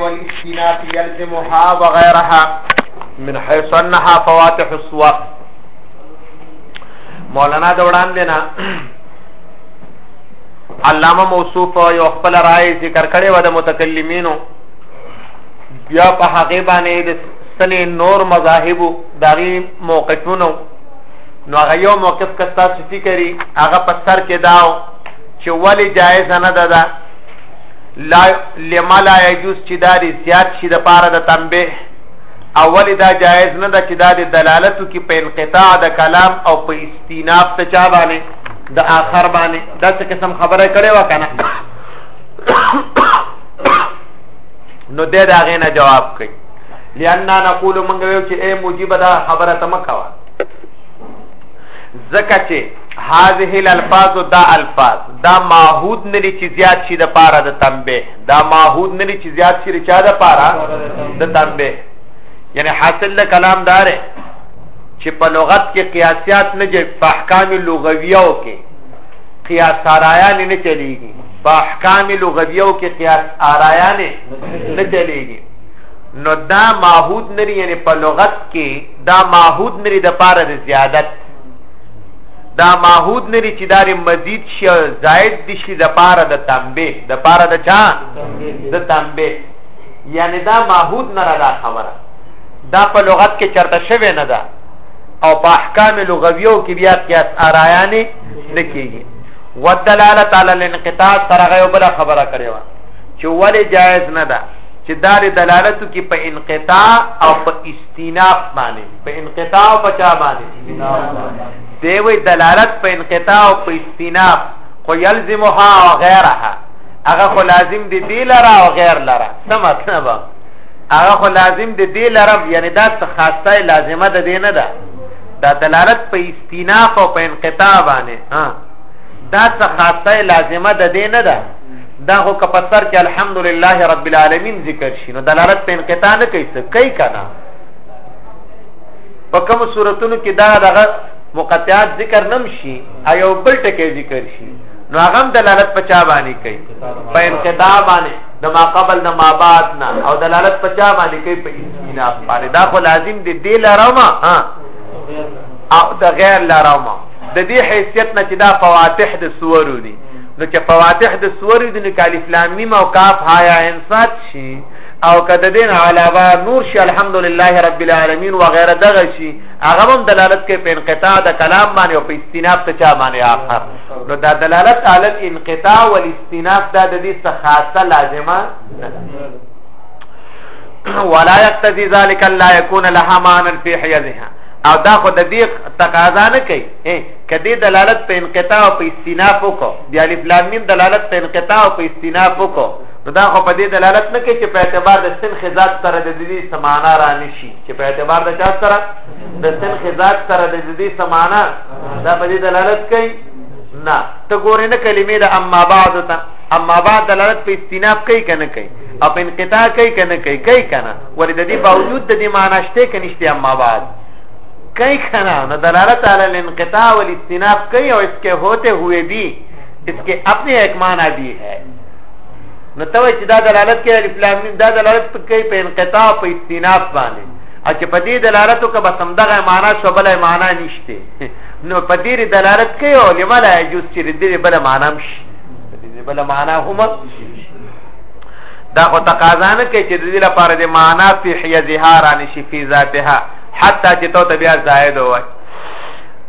والاستناف يلزمها وغيرها من حيث انها فواتح الصور مولانا د وړاندې نه علامه موصوف یو خپل رائے ذکر کړي و د متکلمینو بیا په هغه باندې د سنې نور مذاهب داغي موقفونه نو هغه یو موقف کستا چې فکرې هغه په سر کې داو چې ولی جایز نه ده دا لا لما لا يجوز چې دا دې زیات شي د پاره د تنبه اول دا جایز نه ده چې دا د دلالتو کې په انقطاع د کلام او په استیناف ته چا باندې د آخر باندې دا څه قسم خبره کړې و کنه نو دې دا غینه جواب کوي لئننا نقول موږ یو چې اے موجب دا خبره ته مکوا زکه چې هذه الالفاظ دا الفاظ دا ماحود نه لري چې زیات شي د پاره د تنبه دا ماحود نه لري چې زیات شي د چا د پاره د تنبه یعنی حاصل د کلام دار چې په لغت کې قیاسیات نه جې په احکام لغویو کې قیاس آرایان نه چلیږي په احکام لغویو کې قیاس آرایان نه چلیږي نو دا ماحود نری یعنی په لغت کې دا ماحود نری د پاره د زیادت دا ماحود نه لري چې دا مزید شي زائد دي شي د پاره د تنبه د پاره د چا د تنبه یعنی دا ماحود نه را دا خبره دا په لغت کې چرته شوی نه ده او په احکام لغویو کې بیا قیاس آرایانه لکېږي ودلاله تعالی الانقطاع سره غو بل خبره کړې و چې ولې جایز نه ده چې دار دلالت کې په انقطاع او په استیناف باندې په انقطاع او په چا باندې دی وی دلالت په انقطاع او په استیناف خو یلزمها او غیرها هغه خو لازم دی دی لره او غیر لره څه مطلب هغه خو لازم دی دی لره یعنی دا څه خاصه لازمه ده دی نه ده دا دلالت په استیناف او په انقطاع باندې ها دا څه خاصه لازمه ده دی نه ده دا خو که په سر کې الحمدلله رب العالمین ذکر شي نو دلالت په انقطاع نه کوي څه کوي کنه په کوم صورتونو کې دا دغه مقطعات ذکر نم شي ایو بل ټکی ذکر شي نو هغه دلالت په چا باندې کوي په انقطاع باندې د ما قبل د ما بعد نه او دلالت په چا باندې کوي په انصاف باندې دا خو لازم دی دی لارما ها او د غیر لارما د دې حیثیت نه چې دا فواتح د سورو دي نو چې فواتح د سورو دي نو کالف لام میم او کاف ها یا انصات شي او کده دین علاوه نور شي الحمدلله رب العالمین وغیرہ دغه شي هغه هم دلالت کوي په انقطاع د کلام باندې او په استناب ته چا باندې اخر نو دا دلالت علی الانقطاع والاستناب دا د دې څخه خاصه لازمه ولا يقتضي ذلك لا يكون لها معنى في حيزها او دا خو د دې تقاضا نه کوي کدی دلالت په انقطاع او په استناف وکړو د الف لام میم دلالت په انقطاع او په استناف وکړو نو دا خو په دې دلالت نه کوي چې په اعتبار د سن خزات سره د دې سمانا را نشي چې په اعتبار د چا سره د سن خزات سره د دې سمانا دا په دې دلالت کوي نه ته ګورې نه کلمې د اما بعد ته اما بعد دلالت په استیناف کوي کنه کوي او په انقطاع کوي کنه کوي کوي کنه ولې د دې باوجود د دې معنا شته کې نشته اما بعد کوي کنه نو دلالت علی الانقطاع والاستیناف کوي او اس کې هوته ہوئے بھی اس کے اپنے ایک معنی بھی ہے نو ته وایي چې دا دلالت کوي الف لام میم دا دلالت کوي په انقطاع په استیناف باندې او چې په دې دلالت وکړه بس همدغه معنا شو بله معنا نشته نو په دې دلالت کوي او لما لا یجوز چې دې بله معنا هم شي دې بله معنا هم دا خو تقاضا نه کوي چې دې لپاره د معنا فی حیزها را نشي فی ذاتها حتی چې تو بیا زائد وای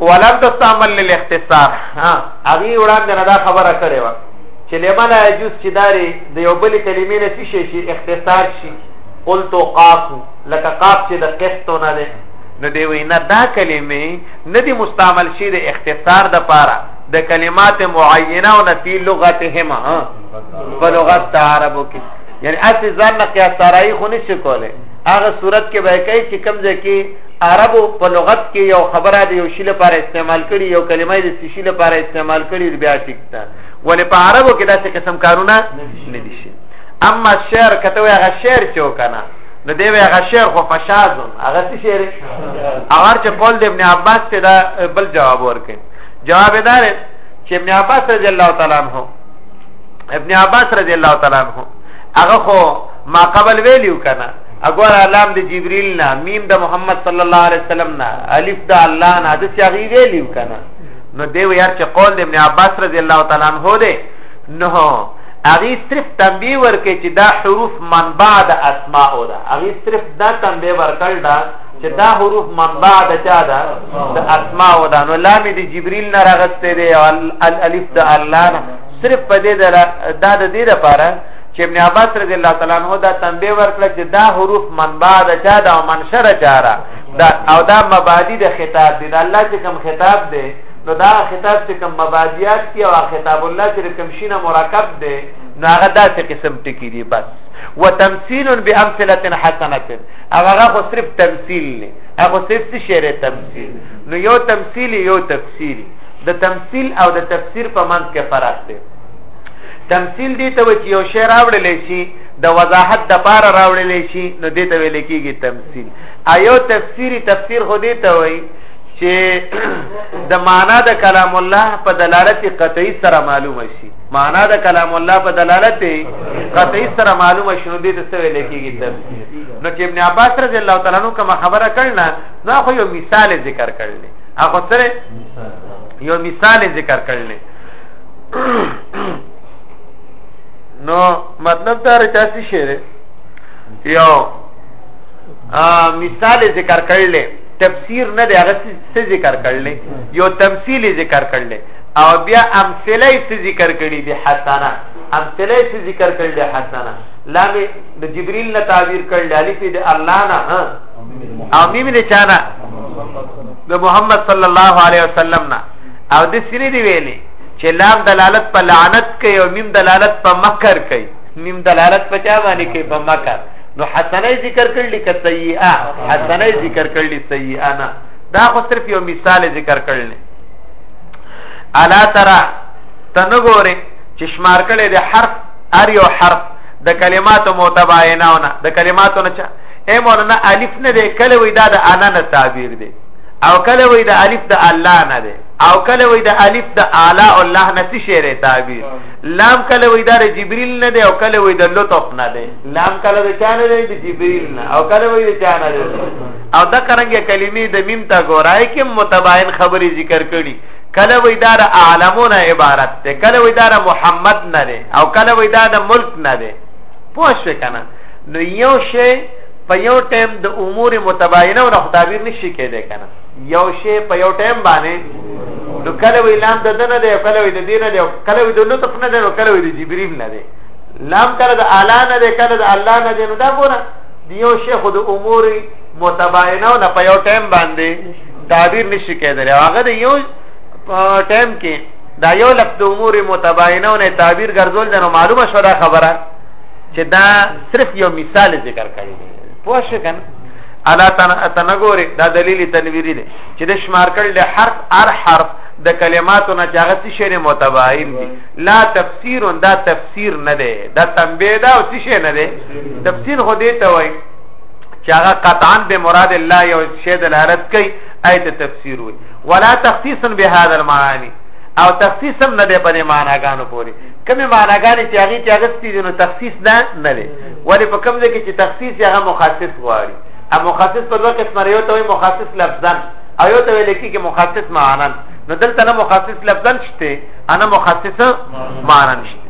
ولم تستعمل للاختصار ها هغه وړاندې نه دا خبره کړې و کلمه لا يجوز چې داري د یو بل کلمې نه څه شي شي اختصار شي قلت قاف لکه قاف چې د قسط نه ده نو دی وینا دا کلمې نه دي مستعمل شي د اختصار د پاره د کلمات معینه او نفی لغتهما په لغت د عربو کې یعنی اصل ځان نه قیاس سارای خو نشي کوله هغه صورت کې به کوي چې کوم ځای کې عربو په لغت کې یو خبره دی یو شی لپاره استعمال کړي یو کلمه د شی لپاره استعمال کړي بیا ټیک ده ولې په عربو کې داسې قسم کارونه نه دي شي اما شعر کته وي هغه شعر چې وکنه نو دی وی هغه شعر خو فشازون هغه څه شعر هغه چې قول د ابن عباس ته دا بل جواب ورکړي جواب دا دی چې ابن عباس رضی الله تعالی عنہ ابن عباس رضی الله تعالی عنہ هغه خو ما قبل ویلیو کنه اګور علام د جبريل نه میم د محمد صلی الله علیه وسلم نه الف د الله نه د سیاغي ویلیو کنه نو دی ویار چې قول د ابن عباس رضی الله تعالی عنہ دی نو اغي صرف تنبیه ورکې چې دا حروف منبع د اسماء او دا اغي صرف دا تنبیه ورکړل دا چې دا حروف منبع د چا دا د اسماء او دا نو لام د جبريل نه راغسته دی او الالف د الله نه صرف په دې دا د دې لپاره چې ابن عباس رضی الله تعالی عنہ دا تنبیه ورکړه چې دا حروف منبع د چا دا او منشر چاره دا او دا مبادی د خطاب دی دا الله چې کوم خطاب دی نو دا خطاب چې کوم مبادیات دی او خطاب الله چې کوم شینه مرکب دی نو هغه داسې قسم ټکی دی بس وتمثيل بامثله حسنه او هغه خو صرف تمثيل نه هغه صرف څه شعر تمثيل نو یو تمثيل یو تفسیر د تمثيل او د تفسیر په منځ کې فرق دی تمثيل دی ته چې یو شعر راوړل شي د وضاحت د پاره راوړل شي نو دې ته ویل کېږي تمثيل ایو تفسیری تفسیر خو دې ته وای چې د معنا د کلام الله په دلالت قطعی سره معلومه شي معنا د کلام الله په دلالت قطعی سره معلومه شنو دې ته څه ویل کېږي تفسیر نو چې ابن عباس رضی الله تعالی عنہ کوم خبره کړنه نو خو یو مثال ذکر کړل هغه سره یو مثال ذکر کړل نو مطلب دا رچاسي شعر یو مثال ذکر کړل تفسیر نه دی هغه څه ذکر کړل یو تمثيل ذکر کړل او بیا امثله څه ذکر کړی دی حسنه امثله څه ذکر کړل دی حسنه لام د جبريل نه تعبیر کړل الف د الله نه ها او میم نه چانه د محمد صلی الله علیه وسلم نه او د سری دی ویلي چې لام دلالت په لعنت کوي او میم دلالت په مکر کوي میم دلالت په چا باندې کوي په مکر نو حسنه ذکر کړل ک سیئه حسنه ذکر کړل سیئه نه دا خو صرف یو مثال ذکر کړل الا ترى تنګوره چې شمار کړي د حرف ار یو حرف د کلماتو متبایناونه د کلماتو نه چا اے مولانا الف نه دی کله وی دا د انا نه تعبیر دی او کله وی د الف د الله نه دی او کله وی د الف د اعلی الله نه څه شعر تعبیر لام کله وی دا د جبريل نه دی او کله وی د لطف نه دی لام کله د چانه دی د جبريل نه او کله وی د چانه دی او دا کرنګه کلمې د میم تا ګورای کې متباین خبرې ذکر کړي کله وی دا د عالمونه عبارت ده کله وی دا د محمد نه دی او کله وی دا د ملک نه دی پوه شو کنه نو یو شی په یو ټیم د امور متباینه او تعبیر نشي کېدای کنه یو شی په یو ټیم باندې نو کله وی لام د دنه دی کله وی د دینه دی کله وی د لطف نه دی کله وی د جبریم نه دی لام کله د اعلی نه دی کله د الله نه دی نو دا ګوره د یو شی خو د امور متباینه نه په یو ټایم باندې تعبیر نشي کېدلی هغه د یو ټایم کې دا یو لفظ د امور متباینه نه تعبیر ګرځول د معلومه شو دا خبره چې دا صرف یو مثال ذکر کړی دی پوه شئ کنه الا تنګوري دا دلیل تنویری دی چې د شمار کړل حرف ار حرف د کلماتو نه چاغت شي متباین دي لا تفسیر دا تفسیر نه دی دا تنبیه دا او څه نه دی تفسیر خو دې ته وای چې هغه قطعا به مراد الله یو شی دلالت کوي ایت تفسیر وي ولا تخصیصا بهذا المعانی او تخصیص هم نه دی په دې معناګانو پورې کومې معناګانې چې هغه چې هغه ستې نو تخصیص نه نه دی ولی په کوم ځای کې چې تخصیص هغه مخصص غواړي ا مخصص په دوه قسم یو ته مخصص لفظا او یو ته لیکي کې مخصص معنا نو دلته نه مخصص لفظا شته انا مخصص معنا نشته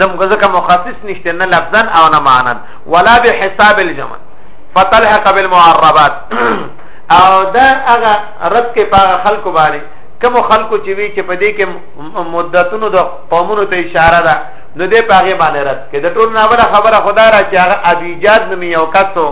زموږ ځکه مخصص نشته نه لفظا او نه معنا ولا به حساب الجمع فتلحق بالمعربات او دا هغه رد کې په خلکو باندې کوم خلکو چې وی چې په دې کې مدتونو د قومونو ته اشاره ده نو دې پاغه باندې رد کې د ټول ناوله خبره خدا را چې هغه ابيجاد نوم یو کسو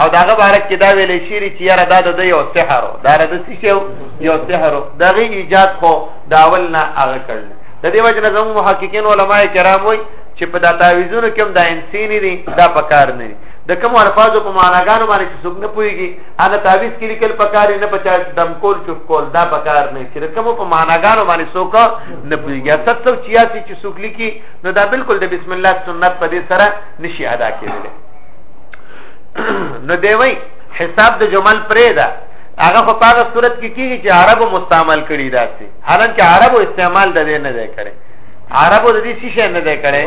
او داغه بارک کې دا ویلې شيری چې یاره دا د یو سحر دا د څه شو یو سحر دغه ایجاد خو داول نه هغه کړل د دې وجه نه زموږ محققین علما کرام وایي چې په دا تعویذونو کې هم دا انسینی دي دا پکار نه دي د کوم الفاظو په معناګانو باندې چې څوک نه پوهیږي هغه تعویذ کې لیکل پکار نه پچا دم کول چوپ کول دا پکار نه چې کوم په معناګانو باندې څوک نه پوهیږي 786 چې څوک لیکي نو دا بالکل د بسم الله سنت په دې سره نشي ادا کېدلی نو دی وای حساب د جمل پرې ده هغه خو په هغه صورت کې کیږي چې عربو مستعمل کړي داسې حالانکه عربو استعمال د دې نه دی کړی عربو د دې شیشه نه دی کړی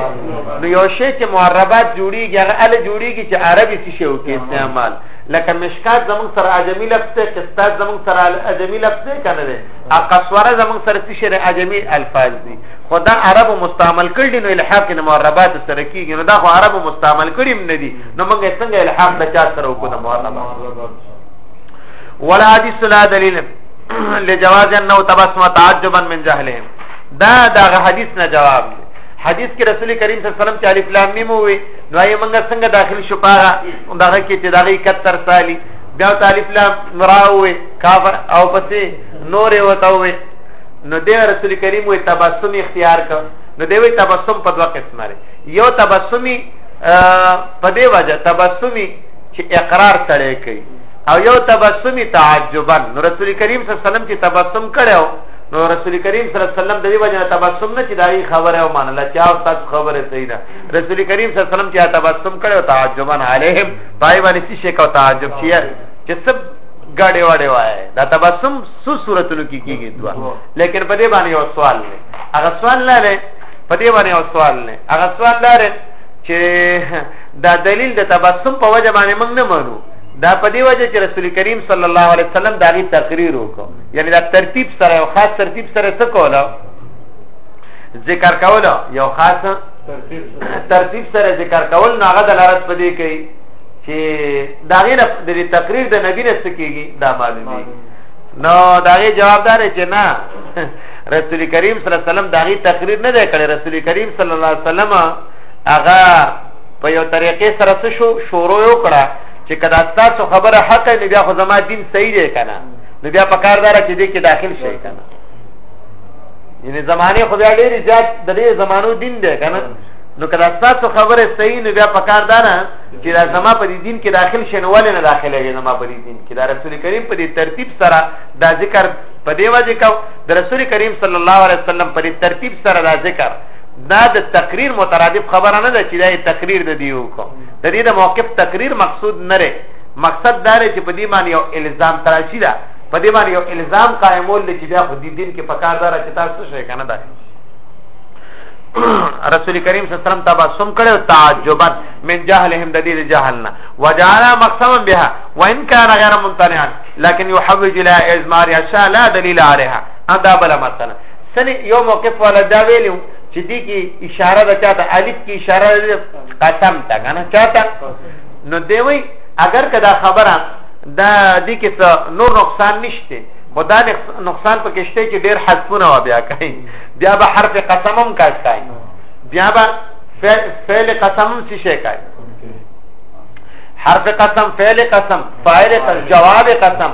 نو یو شی چې معربات جوړیږي هغه ال جوړیږي چې عربي شیشه وکړي استعمال لکه مشکات زمون سره اجمی لفظ ته قسطات زمون سره اجمی لفظ دی کنه دی اقصوره زمون سره څه شری اجمی الفاظ دي خدا عربو مستعمل کړي نو الحاق نه معربات سره کیږي نو دا خو عربو مستعمل کړي نه دي نو موږ څنګه الحاق د چا سره وکړو معربات ولا حدیث لا دلیل لجواز انه تبسم تعجبا من جهلهم دا دا حدیث نه جواب دی حدیث کې رسول کریم صلی الله علیه وسلم چې الف لام میم وي نو یې موږ څنګه داخل شو پاره دغه کې چې دغه 71 سالي بیا الف لام نراوي کاف او پسې نور وته وي نو دې رسول کریم وي تبسم اختیار کړ نو دوی تبسم په دوه قسمه لري یو تبسمی په دی وجه تبسمی چې اقرار سره کوي او یو تبسمی تعجبا نو رسول کریم صلی الله علیه وسلم چې تبسم کړو نو رسول کریم صلی الله علیه وسلم د دې وجه تبسم نه چې دای خبره او منله چې او تاسو خبره صحیح ده رسول کریم صلی الله علیه وسلم چې تبسم کړو تعجبا علیهم پای باندې څه شي کو تعجب چی چې سب ګاډي واډي وای دا تبسم سو صورتونو کې کیږي دوا لیکن په دې باندې یو سوال نه هغه سوال نه په دې باندې یو سوال نه هغه سوال لاره چې دا دلیل د تبسم په وجه باندې موږ نه مانو دا په دی وجه چې رسول کریم صلی الله علیه وسلم دا غي تقریر وکړو یعنی دا ترتیب سره یو خاص ترتیب سره څه کوله ذکر کوله یو خاص ترتیب سره ذکر کول نو هغه د لارت پدې کوي چې دا غي د تقریر د نبی نه سکیږي دا معلومي نو دا غي جوابدار چې نه رسول کریم صلی الله علیه وسلم دا غي تقریر نه دی کړی رسول کریم صلی الله علیه وسلم هغه په یو طریقې سره څه شو شروع یو کړه چې کدا تاسو خبره حق نه بیا خو زما دین صحیح دی کنه نو بیا په کار دار چې دې کې داخل شي کنه یعنی زمانه خو بیا ډېری زیات د دې زمانو دین دی کنه نو کدا تاسو خبره صحیح نه بیا په کار دار چې دا زما په دې دین کې داخل شي نو ولې نه داخله وي زما په دې دین کې دا رسول کریم په دې ترتیب سره دا ذکر په دې وجه کو د رسول کریم صلی الله علیه وسلم په دې ترتیب سره دا ذکر دا د تقریر مترادف خبره نه ده چې دا تقریر د دیو کو د دې د موقف تقریر مقصود نه لري مقصد دا لري چې په دې باندې یو الزام تراشی ده په دې باندې یو الزام قائمول دي چې بیا خو دې دین کې پکار دار چې تاسو شي کنه ده رسول کریم صلی الله علیه وسلم تبسم کړو تعجبا من جهلهم د دې جهلنا وجعل مقسما بها وان كان غير ممتنعا لكن يحوج الى ازمار اشياء لا دليل عليها ادا بلا مثلا سنې یو موقف والا دا ویلو چې دې کې اشاره ده چاته الف کې اشاره ده قسم ته کنه چاته نو دی وی اگر کدا خبره دا دې کې څه نور نقصان نشته خدا نقصان پکې شته چې ډېر حذفونه و بیا کوي بیا به حرف قسم هم کاش کوي بیا به فعل قسم هم څه شي کوي حرف قسم فعل قسم فاعل قسم جواب قسم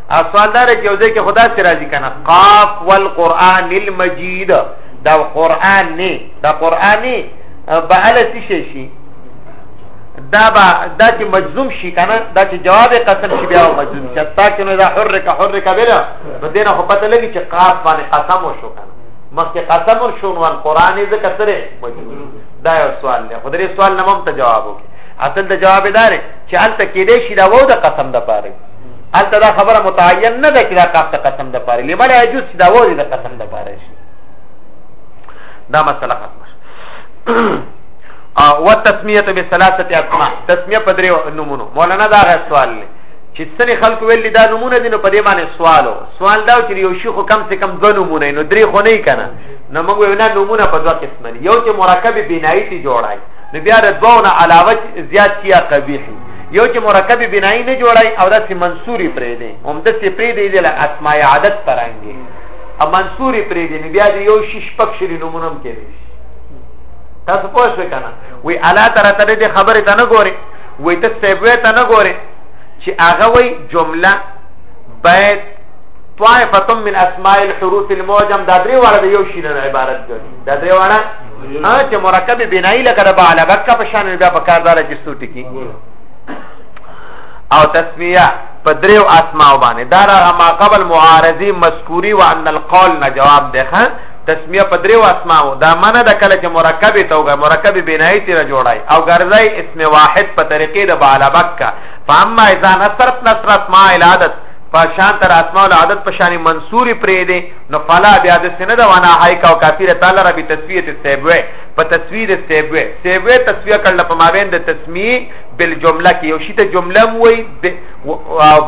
اصل دار چې وځي کې خدا سي راضي کنه قاف والقران المجيد دا قران نه دا قران نه به السی شي شي دا با دا چې مجزوم شي کنه دا چې جواب قسم شي بیا مجزوم شي تا کې نو دا حرک حرک بلا نو دینه خو پته لګي چې قاف باندې قسم وشو کنه مخکې قسم شو نو قران یې ذکر سره مجزوم دا یو سوال دی خو درې سوال نه مم ته جواب وکړي اصل د جواب دار چې الته کې دې شي دا وو د قسم د پاره البته دا خبره متعین نه ده چې دا کاف ته قسم د پاره لمن یجوز چې دا وځي د قسم د پاره شي دا مسله ختمه او تسمیه به ثلاثه اسماء تسمیه په درې نمونه مولانا دا غو سوال لې چې څنګه خلق ویل دا نمونه دي نو په دې باندې سوالو سوال دا چې یو شیخ کم سے کم دوه نمونه نو درې خو نه کنه نو موږ وینا نمونه په دوه قسم دي یو چې مرکب بنایي ته جوړای نو بیا د دوه نه علاوه زیات کیه قبیح یو چې مرکب بنای نه جوړای او داسې منصوري پرې دی هم داسې پرې دی د اسماء عادت ترانګي ا منصوري پرې دی بیا دی یو شیش پک شری نمونم کېږي تاسو پوه شئ کنه وی الا تر تر دې خبره ته نه ګوري وی ته سیبوی ته نه ګوري چې هغه وی جمله بیت طائفه من اسماء الحروف المعجم دا درې واړه یو شی نه عبارت دي دا درې واړه ها چې مرکب بنای لکه د بالغ کا په شان بیا په کار دار چې ستو ټکی او تسمیه په دریو اسماء باندې دا را ما قبل معارضی مذکوری و ان القول نه جواب ده تسمیه په دریو اسماء دا معنی د کله چې مرکب ته وګ مرکب بنای ته جوړای او ګرځای اسم واحد په طریقې د بالغ کا فاما اذا نصرت نصرت ما العادت پشان تر اسماء العادت پشانی منصوری پرې دی نو فلا بیا د سنه د وانا هاي کا کافر تعالی ربي تسویه استبوه په تسویه استبوه استبوه تسویه کړل په مابین د تسمیه بالجمله کې یو شی ته جمله وای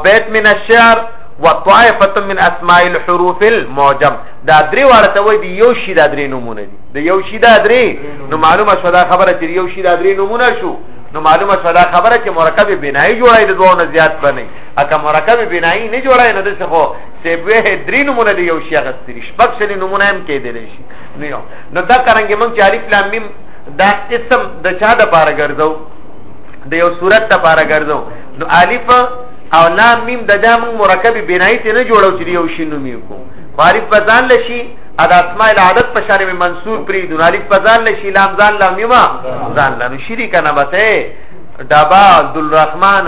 بیت من الشعر وطائفه من اسماء الحروف المعجم دا درې واړه ته وای دی یو شی دا درې نمونه دي د یو شی دا درې نو معلومه شو دا خبره چې یو شی دا درې نمونه شو نو معلومه شو دا خبره چې مرکب بنای جوړای د دوه نه زیات بنئ اګه مرکب بنای نه جوړای نه د څه صاحب وه درې نمونه دی یو شی غستې دي شپږ شلې نمونه هم کېدلی شي نو یو نو دا څنګه موږ چې الف لام میم دا اسم د چا د پاره ګرځو د یو صورت د پاره ګرځو نو الف او لام میم د دا موږ مرکب بنای ته نه جوړو چې یو شی نوم یو کو الف په ځان لشي ادا اسماء العادت په شان می منصور پری د الف په ځان لشي لام ځان لام میما ځان لام شریک نه بته دبا عبد الرحمن